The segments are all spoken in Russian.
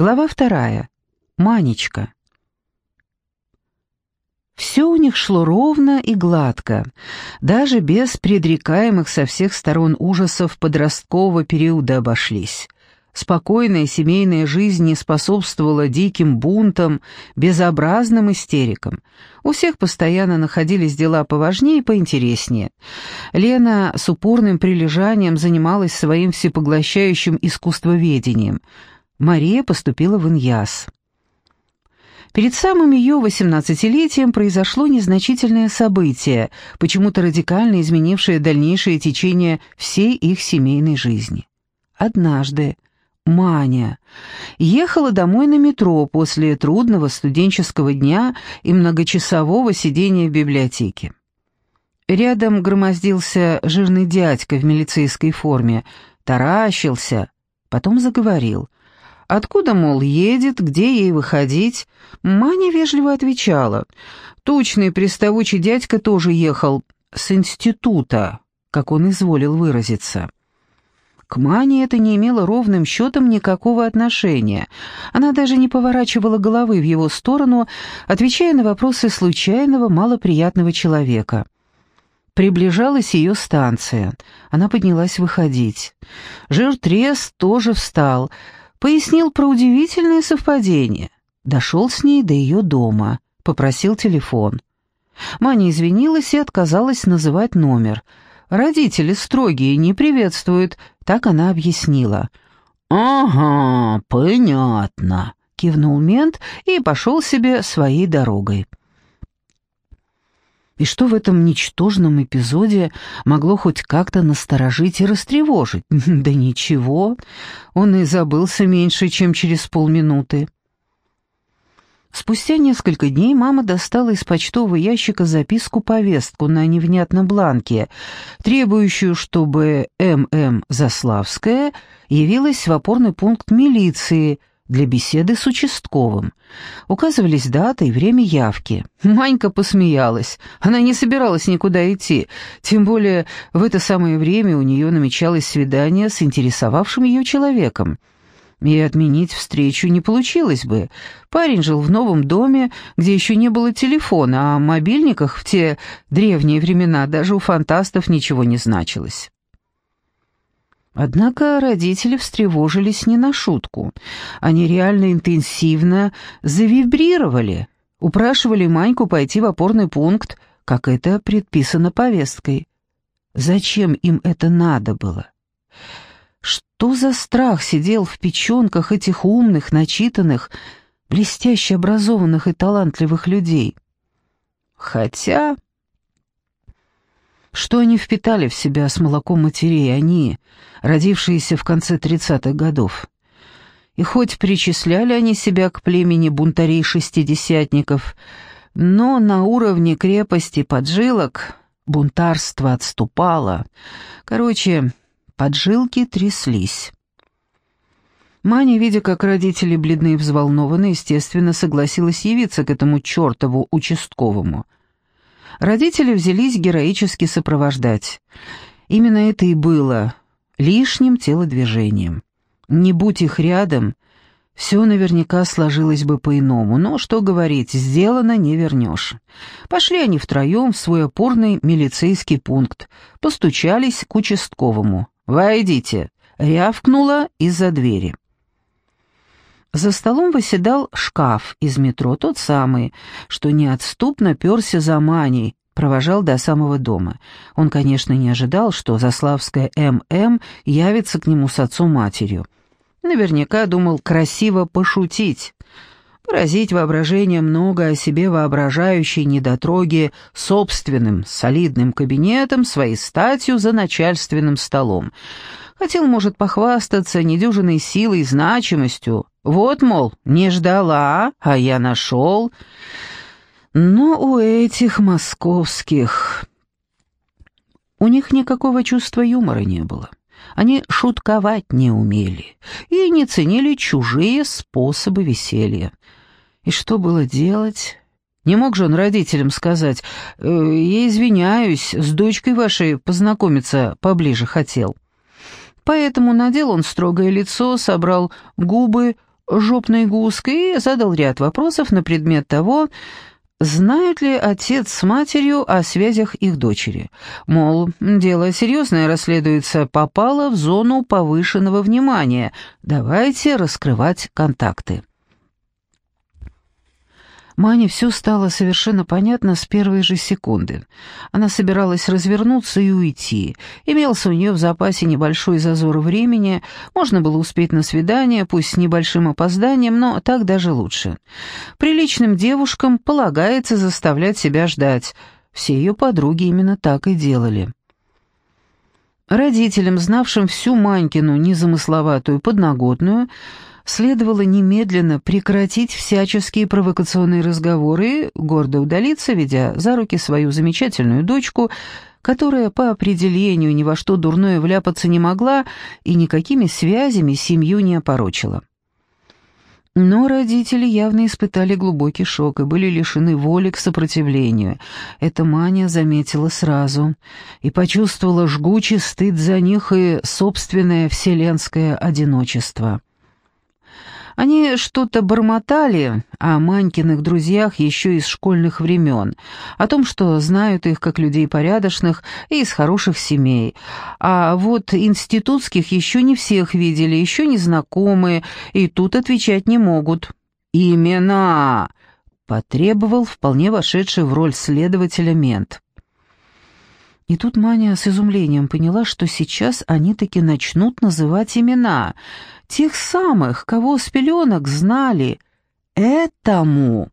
Глава вторая. Манечка. Все у них шло ровно и гладко, даже без предрекаемых со всех сторон ужасов подросткового периода обошлись. Спокойная семейная жизнь не способствовала диким бунтам, безобразным истерикам. У всех постоянно находились дела поважнее и поинтереснее. Лена с упорным прилежанием занималась своим всепоглощающим искусствоведением. Мария поступила в Иньяс. Перед самым ее восемнадцатилетием произошло незначительное событие, почему-то радикально изменившее дальнейшее течение всей их семейной жизни. Однажды, Маня. Ехала домой на метро после трудного студенческого дня и многочасового сидения в библиотеке. Рядом громоздился жирный дядька в милицейской форме, таращился, потом заговорил. Откуда, мол, едет, где ей выходить? Маня вежливо отвечала. Тучный приставучий дядька тоже ехал с института, как он изволил выразиться. К Мане это не имело ровным счетом никакого отношения. Она даже не поворачивала головы в его сторону, отвечая на вопросы случайного, малоприятного человека. Приближалась ее станция. Она поднялась выходить. Жиртрес тоже встал, пояснил про удивительное совпадение. Дошел с ней до ее дома, попросил телефон. Маня извинилась и отказалась называть номер — Родители строгие, не приветствуют, так она объяснила. «Ага, понятно», — кивнул мент и пошел себе своей дорогой. И что в этом ничтожном эпизоде могло хоть как-то насторожить и растревожить? Да ничего, он и забылся меньше, чем через полминуты. Спустя несколько дней мама достала из почтового ящика записку-повестку на невнятном бланке, требующую, чтобы М.М. Заславская явилась в опорный пункт милиции для беседы с участковым. Указывались дата и время явки. Манька посмеялась. Она не собиралась никуда идти, тем более в это самое время у нее намечалось свидание с интересовавшим ее человеком и отменить встречу не получилось бы. Парень жил в новом доме, где еще не было телефона, а о мобильниках в те древние времена даже у фантастов ничего не значилось. Однако родители встревожились не на шутку. Они реально интенсивно завибрировали, упрашивали Маньку пойти в опорный пункт, как это предписано повесткой. Зачем им это надо было? Что за страх сидел в печенках этих умных, начитанных, блестяще образованных и талантливых людей? Хотя... Что они впитали в себя с молоком матерей, они, родившиеся в конце тридцатых годов? И хоть причисляли они себя к племени бунтарей-шестидесятников, но на уровне крепости поджилок бунтарство отступало. Короче, Поджилки тряслись. Маня, видя, как родители бледны и взволнованы, естественно, согласилась явиться к этому чертову участковому. Родители взялись героически сопровождать. Именно это и было лишним телодвижением. Не будь их рядом, все наверняка сложилось бы по-иному, но, что говорить, сделано не вернешь. Пошли они втроем в свой опорный милицейский пункт, постучались к участковому. «Войдите!» — рявкнула из-за двери. За столом восседал шкаф из метро, тот самый, что неотступно перся за Маней, провожал до самого дома. Он, конечно, не ожидал, что Заславская М.М. явится к нему с отцом-матерью. Наверняка думал красиво пошутить, поразить воображение много о себе воображающей недотроги собственным солидным кабинетом, своей статью за начальственным столом. Хотел, может, похвастаться недюжиной силой и значимостью. Вот, мол, не ждала, а я нашел. Но у этих московских... У них никакого чувства юмора не было. Они шутковать не умели и не ценили чужие способы веселья. И что было делать? Не мог же он родителям сказать, э, «Я извиняюсь, с дочкой вашей познакомиться поближе хотел». Поэтому надел он строгое лицо, собрал губы, жопной гуской и задал ряд вопросов на предмет того, знают ли отец с матерью о связях их дочери. Мол, дело серьезное расследуется, попало в зону повышенного внимания, давайте раскрывать контакты. Мане все стало совершенно понятно с первой же секунды. Она собиралась развернуться и уйти. Имелся у нее в запасе небольшой зазор времени, можно было успеть на свидание, пусть с небольшим опозданием, но так даже лучше. Приличным девушкам полагается заставлять себя ждать. Все ее подруги именно так и делали. Родителям, знавшим всю Манькину незамысловатую подноготную, следовало немедленно прекратить всяческие провокационные разговоры гордо удалиться, ведя за руки свою замечательную дочку, которая по определению ни во что дурное вляпаться не могла и никакими связями семью не опорочила. Но родители явно испытали глубокий шок и были лишены воли к сопротивлению. Это Маня заметила сразу и почувствовала жгучий стыд за них и собственное вселенское одиночество. Они что-то бормотали о Манькиных друзьях еще из школьных времен, о том, что знают их как людей порядочных и из хороших семей. А вот институтских еще не всех видели, еще не знакомые, и тут отвечать не могут. «Имена!» — потребовал вполне вошедший в роль следователя мент. И тут Маня с изумлением поняла, что сейчас они таки начнут называть имена — Тех самых, кого с пеленок знали. Этому.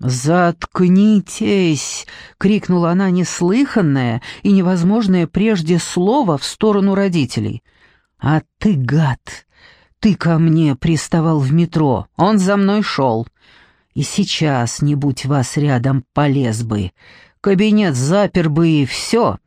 «Заткнитесь!» — крикнула она неслыханное и невозможное прежде слово в сторону родителей. «А ты, гад, ты ко мне приставал в метро, он за мной шел. И сейчас, не будь вас рядом, полез бы. Кабинет запер бы и все.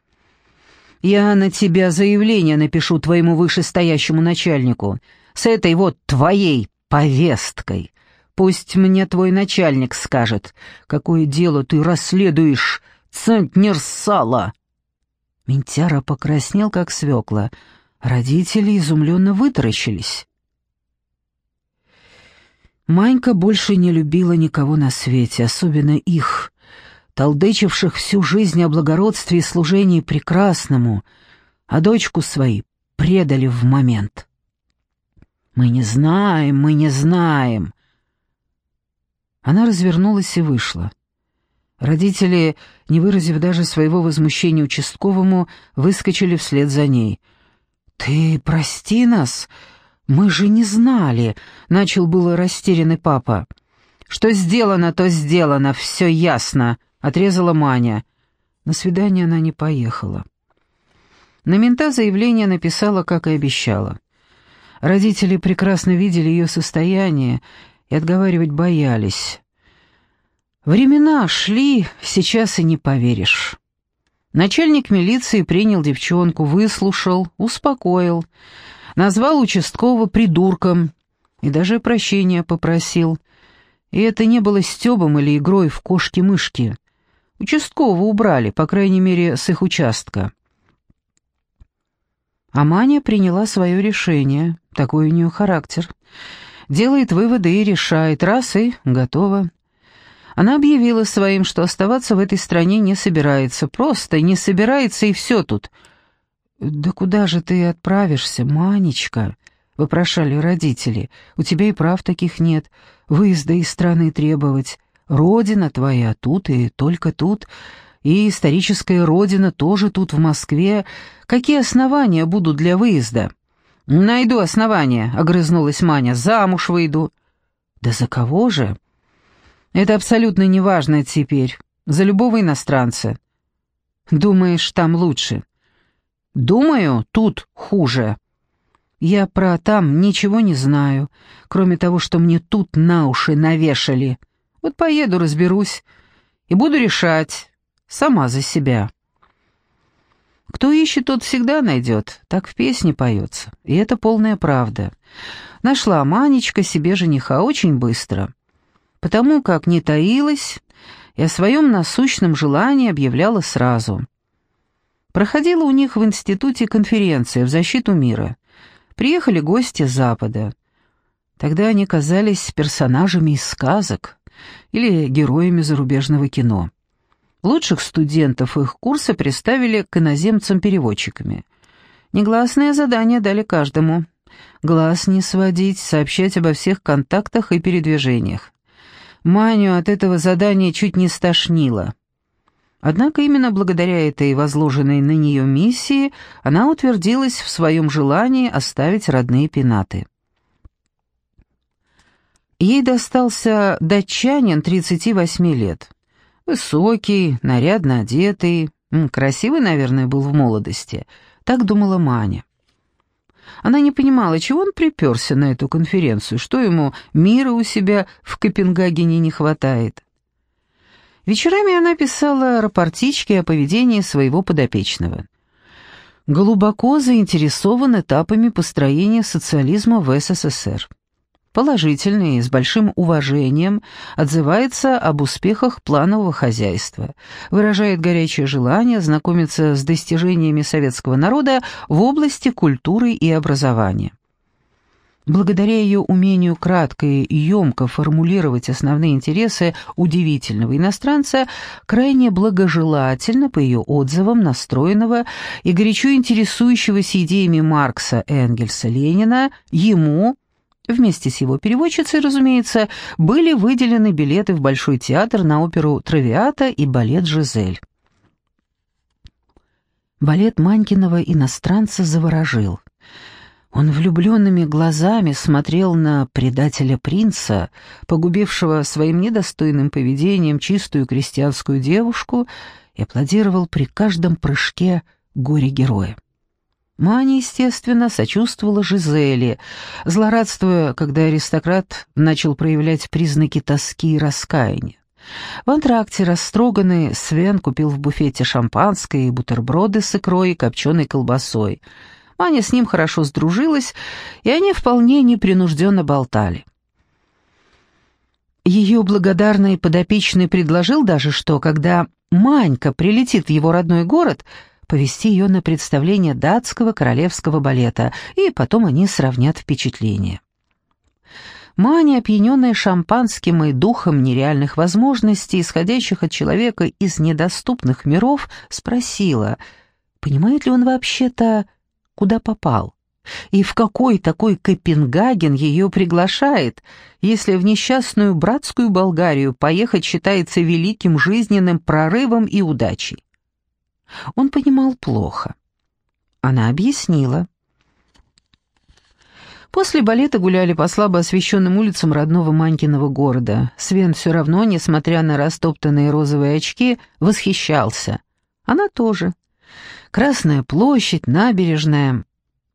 Я на тебя заявление напишу твоему вышестоящему начальнику с этой вот твоей повесткой. Пусть мне твой начальник скажет, какое дело ты расследуешь, центнер сала». Ментяра покраснел, как свекла. Родители изумленно вытаращились. Манька больше не любила никого на свете, особенно их, толдычивших всю жизнь о благородстве и служении прекрасному, а дочку свои предали в момент. «Мы не знаем, мы не знаем». Она развернулась и вышла. Родители, не выразив даже своего возмущения участковому, выскочили вслед за ней. «Ты прости нас, мы же не знали», — начал было растерянный папа. «Что сделано, то сделано, все ясно», — отрезала Маня. На свидание она не поехала. На мента заявление написала, как и обещала. Родители прекрасно видели ее состояние и отговаривать боялись. Времена шли, сейчас и не поверишь. Начальник милиции принял девчонку, выслушал, успокоил, назвал участкового придурком и даже прощения попросил. И это не было стебом или игрой в кошки-мышки. Участкового убрали, по крайней мере, с их участка. А Маня приняла свое решение, такой у нее характер. Делает выводы и решает, раз и готово. Она объявила своим, что оставаться в этой стране не собирается, просто не собирается и все тут. «Да куда же ты отправишься, Манечка?» — вопрошали родители. «У тебя и прав таких нет. Выезда из страны требовать. Родина твоя тут и только тут. И историческая родина тоже тут, в Москве. Какие основания будут для выезда?» «Найду основания», — огрызнулась Маня. «Замуж выйду». «Да за кого же?» «Это абсолютно неважно теперь. За любого иностранца». «Думаешь, там лучше?» «Думаю, тут хуже». «Я про там ничего не знаю, кроме того, что мне тут на уши навешали. Вот поеду, разберусь и буду решать, Сама за себя. Кто ищет, тот всегда найдет, так в песне поется, и это полная правда. Нашла Манечка себе жениха очень быстро, потому как не таилась и о своем насущном желании объявляла сразу. Проходила у них в институте конференция в защиту мира. Приехали гости с Запада. Тогда они казались персонажами из сказок или героями зарубежного кино. Лучших студентов их курса представили к иноземцам-переводчиками. Негласное задание дали каждому. Глаз не сводить, сообщать обо всех контактах и передвижениях. Маню от этого задания чуть не стошнило. Однако именно благодаря этой возложенной на нее миссии она утвердилась в своем желании оставить родные пенаты. Ей достался датчанин 38 лет. Высокий, нарядно одетый, красивый, наверное, был в молодости. Так думала Маня. Она не понимала, чего он приперся на эту конференцию, что ему мира у себя в Копенгагене не хватает. Вечерами она писала рапортички о поведении своего подопечного. Глубоко заинтересован этапами построения социализма в СССР положительно и с большим уважением отзывается об успехах планового хозяйства, выражает горячее желание знакомиться с достижениями советского народа в области культуры и образования. Благодаря ее умению кратко и емко формулировать основные интересы удивительного иностранца, крайне благожелательно, по ее отзывам, настроенного и горячо интересующегося идеями Маркса, Энгельса, Ленина, ему, Вместе с его переводчицей, разумеется, были выделены билеты в Большой театр на оперу «Травиата» и балет «Жизель». Балет Манькиного иностранца заворожил. Он влюбленными глазами смотрел на предателя принца, погубившего своим недостойным поведением чистую крестьянскую девушку, и аплодировал при каждом прыжке горе-героя. Маня, естественно, сочувствовала Жизели, злорадствуя, когда аристократ начал проявлять признаки тоски и раскаяния. В антракте растроганный Свен купил в буфете шампанское и бутерброды с икрой и копченой колбасой. Маня с ним хорошо сдружилась, и они вполне непринужденно болтали. Ее благодарный подопечный предложил даже, что когда Манька прилетит в его родной город — повести ее на представление датского королевского балета, и потом они сравнят впечатления. Маня, опьяненная шампанским и духом нереальных возможностей, исходящих от человека из недоступных миров, спросила, понимает ли он вообще-то, куда попал, и в какой такой Копенгаген ее приглашает, если в несчастную братскую Болгарию поехать считается великим жизненным прорывом и удачей. Он понимал плохо. Она объяснила. После балета гуляли по слабо освещенным улицам родного Манькиного города. Свен все равно, несмотря на растоптанные розовые очки, восхищался. Она тоже. Красная площадь, набережная.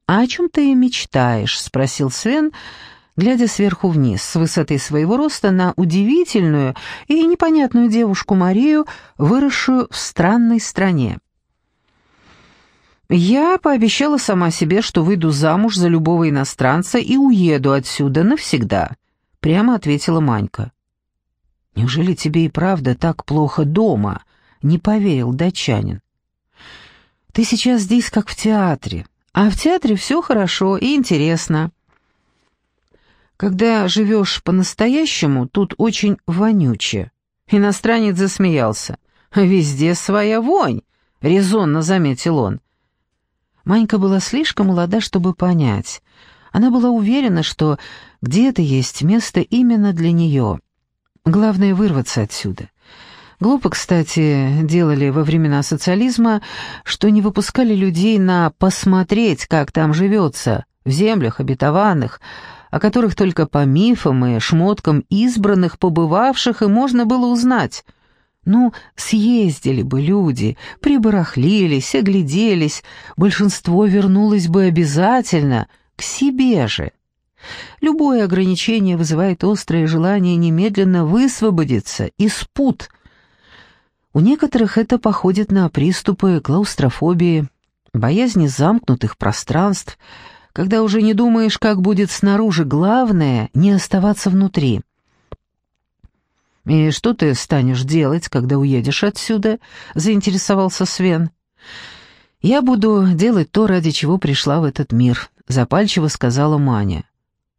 «А о чем ты мечтаешь?» — спросил Свен, глядя сверху вниз, с высоты своего роста, на удивительную и непонятную девушку Марию, выросшую в странной стране. Я пообещала сама себе, что выйду замуж за любого иностранца и уеду отсюда навсегда, прямо ответила Манька. Неужели тебе и правда так плохо дома? не поверил датчанин. Ты сейчас здесь как в театре, а в театре все хорошо и интересно. Когда живешь по-настоящему, тут очень вонюче. Иностранец засмеялся. «Везде своя вонь», — резонно заметил он. Манька была слишком молода, чтобы понять. Она была уверена, что где-то есть место именно для нее. Главное — вырваться отсюда. Глупо, кстати, делали во времена социализма, что не выпускали людей на «посмотреть, как там живется», в землях обетованных, о которых только по мифам и шмоткам избранных, побывавших, и можно было узнать — ну, съездили бы люди, прибарахлились, огляделись, большинство вернулось бы обязательно, к себе же. Любое ограничение вызывает острое желание немедленно высвободиться из пут. У некоторых это походит на приступы клаустрофобии, боязни замкнутых пространств, когда уже не думаешь, как будет снаружи, главное — не оставаться внутри. «И что ты станешь делать, когда уедешь отсюда?» — заинтересовался Свен. «Я буду делать то, ради чего пришла в этот мир», — запальчиво сказала Маня.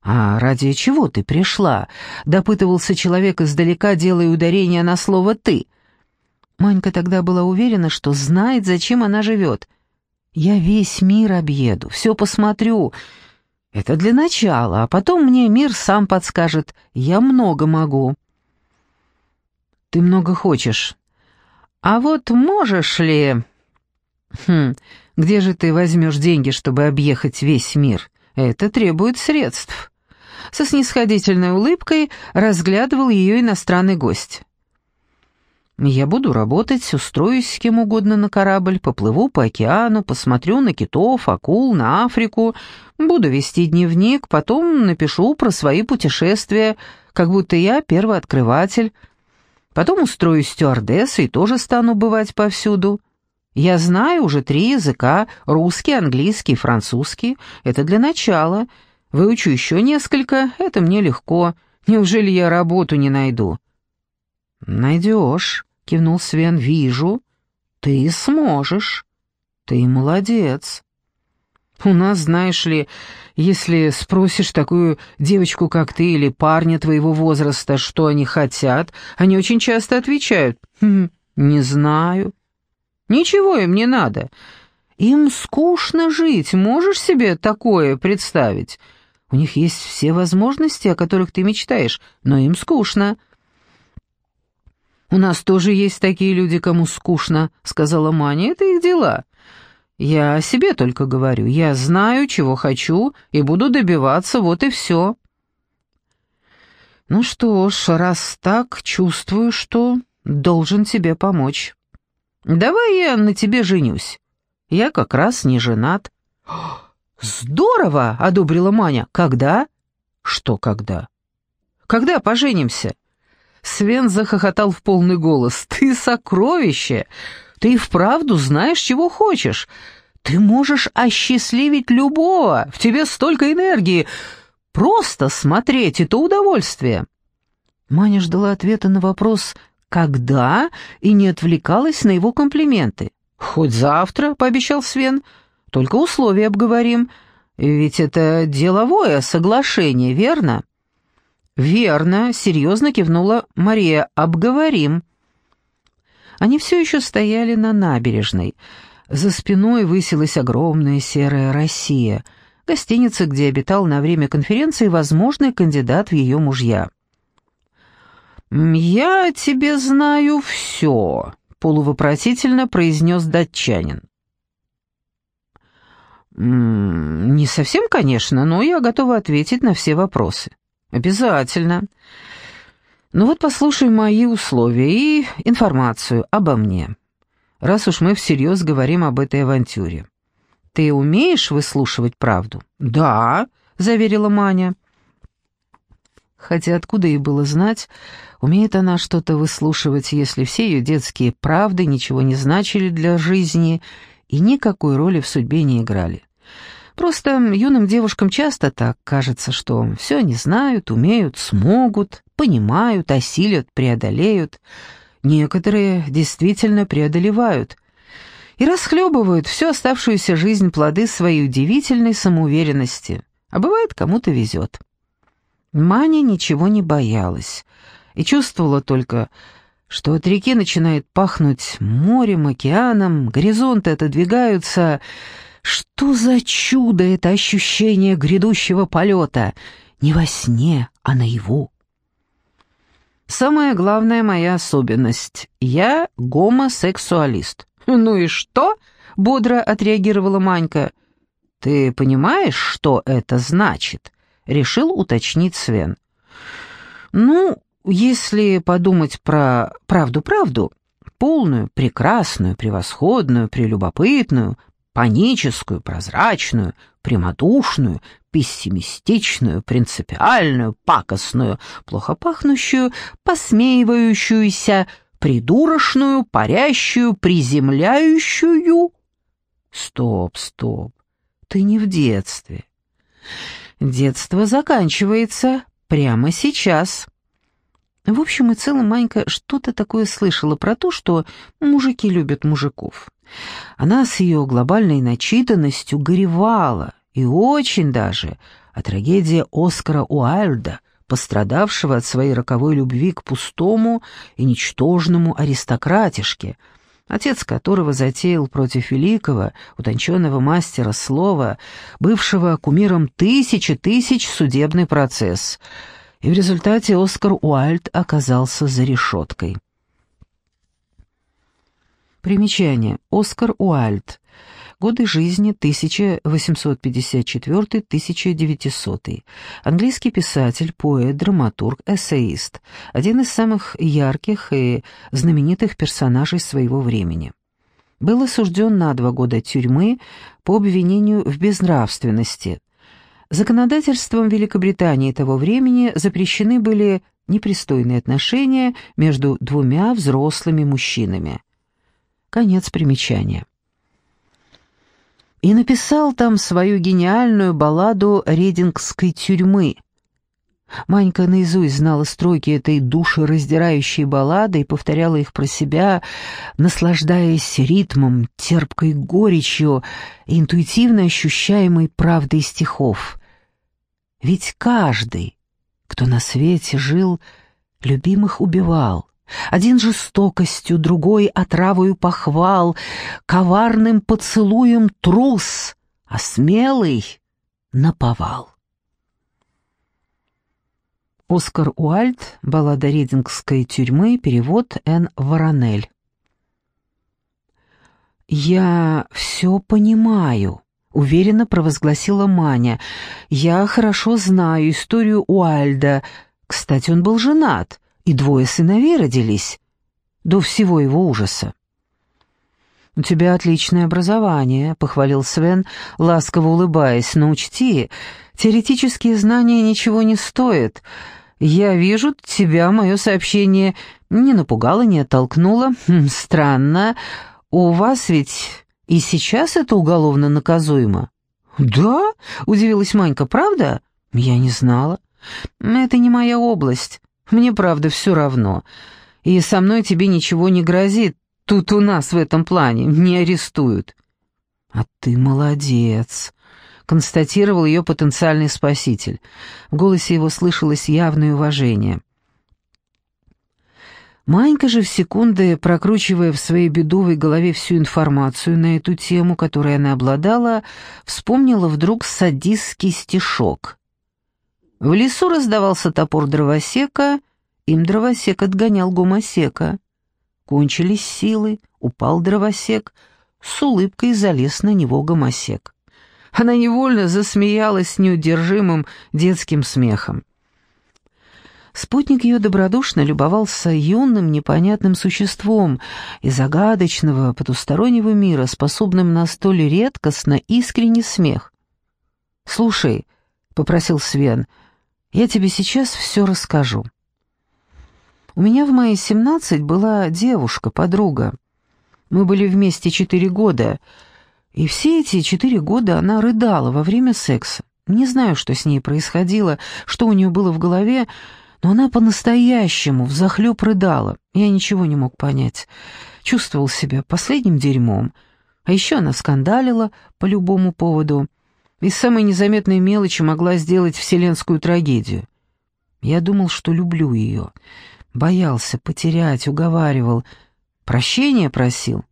«А ради чего ты пришла?» — допытывался человек издалека, делая ударение на слово «ты». Манька тогда была уверена, что знает, зачем она живет. «Я весь мир объеду, все посмотрю. Это для начала, а потом мне мир сам подскажет. Я много могу». «Ты много хочешь. А вот можешь ли...» «Хм, где же ты возьмешь деньги, чтобы объехать весь мир? Это требует средств» со снисходительной улыбкой разглядывал ее иностранный гость. «Я буду работать, устроюсь с кем угодно на корабль, поплыву по океану, посмотрю на китов, акул, на Африку, буду вести дневник, потом напишу про свои путешествия, как будто я первый открыватель. Потом устроюсь стюардессой и тоже стану бывать повсюду. Я знаю уже три языка — русский, английский, французский. Это для начала — Выучу еще несколько, это мне легко. Неужели я работу не найду?» «Найдешь», — кивнул Свен, — «вижу. Ты сможешь. Ты молодец». «У нас, знаешь ли, если спросишь такую девочку, как ты, или парня твоего возраста, что они хотят, они очень часто отвечают «Хм, не знаю». «Ничего им не надо. Им скучно жить, можешь себе такое представить?» У них есть все возможности, о которых ты мечтаешь, но им скучно». «У нас тоже есть такие люди, кому скучно», — сказала Маня. «Это их дела. Я о себе только говорю. Я знаю, чего хочу, и буду добиваться, вот и все». «Ну что ж, раз так, чувствую, что должен тебе помочь. Давай я на тебе женюсь. Я как раз не женат». «Здорово!» — одобрила Маня. «Когда?» «Что когда?» «Когда поженимся?» Свен захохотал в полный голос. «Ты сокровище! Ты и вправду знаешь, чего хочешь. Ты можешь осчастливить любого. В тебе столько энергии. Просто смотреть — это удовольствие». Маня ждала ответа на вопрос «когда?» и не отвлекалась на его комплименты. «Хоть завтра», — пообещал Свен, — только условия обговорим. Ведь это деловое соглашение, верно?» «Верно», — серьезно кивнула Мария. «Обговорим». Они все еще стояли на набережной. За спиной высилась огромная серая Россия, гостиница, где обитал на время конференции возможный кандидат в ее мужья. «Я тебе знаю все», — полувопросительно произнес датчанин. «Не совсем, конечно, но я готова ответить на все вопросы». «Обязательно». «Ну вот послушай мои условия и информацию обо мне, раз уж мы всерьез говорим об этой авантюре. Ты умеешь выслушивать правду?» «Да», — заверила Маня. Хотя откуда ей было знать, умеет она что-то выслушивать, если все ее детские правды ничего не значили для жизни и никакой роли в судьбе не играли. Просто юным девушкам часто так кажется, что все они знают, умеют, смогут, понимают, осилят, преодолеют. Некоторые действительно преодолевают и расхлебывают всю оставшуюся жизнь плоды своей удивительной самоуверенности, а бывает, кому-то везет. Маня ничего не боялась и чувствовала только, что от реки начинает пахнуть морем, океаном, горизонты отодвигаются. Что за чудо это ощущение грядущего полета? Не во сне, а наяву. Самая главная моя особенность — я гомосексуалист. «Ну и что?» — бодро отреагировала Манька. «Ты понимаешь, что это значит?» — решил уточнить Свен. «Ну, если подумать про правду-правду, полную, прекрасную, превосходную, прелюбопытную, паническую, прозрачную, прямодушную, пессимистичную, принципиальную, пакостную, плохо пахнущую, посмеивающуюся, придурочную, парящую, приземляющую. Стоп, стоп, ты не в детстве. Детство заканчивается прямо сейчас. В общем и целом Манька что-то такое слышала про то, что мужики любят мужиков. Она с ее глобальной начитанностью горевала, и очень даже, а трагедия Оскара Уайльда, пострадавшего от своей роковой любви к пустому и ничтожному аристократишке, отец которого затеял против великого, утонченного мастера слова, бывшего кумиром тысячи тысяч судебный процесс, и в результате Оскар Уайльд оказался за решеткой. Примечание. Оскар Уайльд. Годы жизни 1854-1900. Английский писатель, поэт, драматург, эссеист. Один из самых ярких и знаменитых персонажей своего времени. Был осужден на два года тюрьмы по обвинению в безнравственности. Законодательством Великобритании того времени запрещены были непристойные отношения между двумя взрослыми мужчинами. Конец примечания и написал там свою гениальную балладу «Редингской тюрьмы». Манька наизусть знала строки этой душераздирающей баллады и повторяла их про себя, наслаждаясь ритмом, терпкой горечью и интуитивно ощущаемой правдой стихов. Ведь каждый, кто на свете жил, любимых убивал, один жестокостью, другой отравою похвал, коварным поцелуем трус, а смелый наповал. Оскар Уальд, баллада Редингской тюрьмы, перевод Н. Воронель. «Я все понимаю», — уверенно провозгласила Маня. «Я хорошо знаю историю Уальда. Кстати, он был женат и двое сыновей родились, до всего его ужаса. «У тебя отличное образование», — похвалил Свен, ласково улыбаясь, «но учти, теоретические знания ничего не стоят. Я вижу, тебя мое сообщение не напугало, не оттолкнуло. Хм, странно, у вас ведь и сейчас это уголовно наказуемо». «Да?» — удивилась Манька, «правда?» «Я не знала. Это не моя область. Мне, правда, все равно. И со мной тебе ничего не грозит. Тут у нас в этом плане не арестуют». «А ты молодец», — констатировал ее потенциальный спаситель. В голосе его слышалось явное уважение. Манька же в секунды, прокручивая в своей бедовой голове всю информацию на эту тему, которой она обладала, вспомнила вдруг садистский стишок. В лесу раздавался топор дровосека, им дровосек отгонял гомосека. Кончились силы, упал дровосек, с улыбкой залез на него гомосек. Она невольно засмеялась неудержимым детским смехом. Спутник ее добродушно любовался юным непонятным существом из загадочного потустороннего мира, способным на столь редкостно искренний смех. «Слушай», — попросил Свен, — я тебе сейчас все расскажу. У меня в мои семнадцать была девушка, подруга. Мы были вместе четыре года, и все эти четыре года она рыдала во время секса. Не знаю, что с ней происходило, что у нее было в голове, но она по-настоящему взахлеб рыдала. Я ничего не мог понять. Чувствовал себя последним дерьмом. А еще она скандалила по любому поводу — из самой незаметной мелочи могла сделать вселенскую трагедию. Я думал, что люблю ее. Боялся потерять, уговаривал. Прощения просил.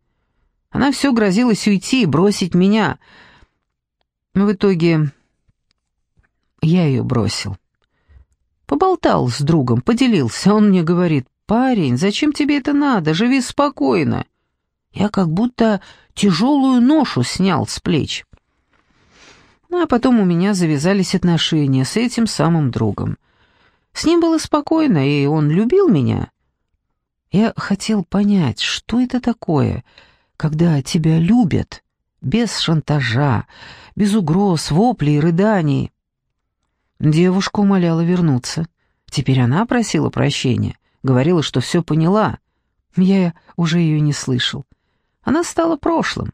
Она все грозилась уйти и бросить меня. В итоге я ее бросил. Поболтал с другом, поделился. Он мне говорит, «Парень, зачем тебе это надо? Живи спокойно». Я как будто тяжелую ношу снял с плеч. Ну, а потом у меня завязались отношения с этим самым другом. С ним было спокойно, и он любил меня. Я хотел понять, что это такое, когда тебя любят, без шантажа, без угроз, воплей рыданий. Девушка умоляла вернуться. Теперь она просила прощения, говорила, что все поняла. Я уже ее не слышал. Она стала прошлым.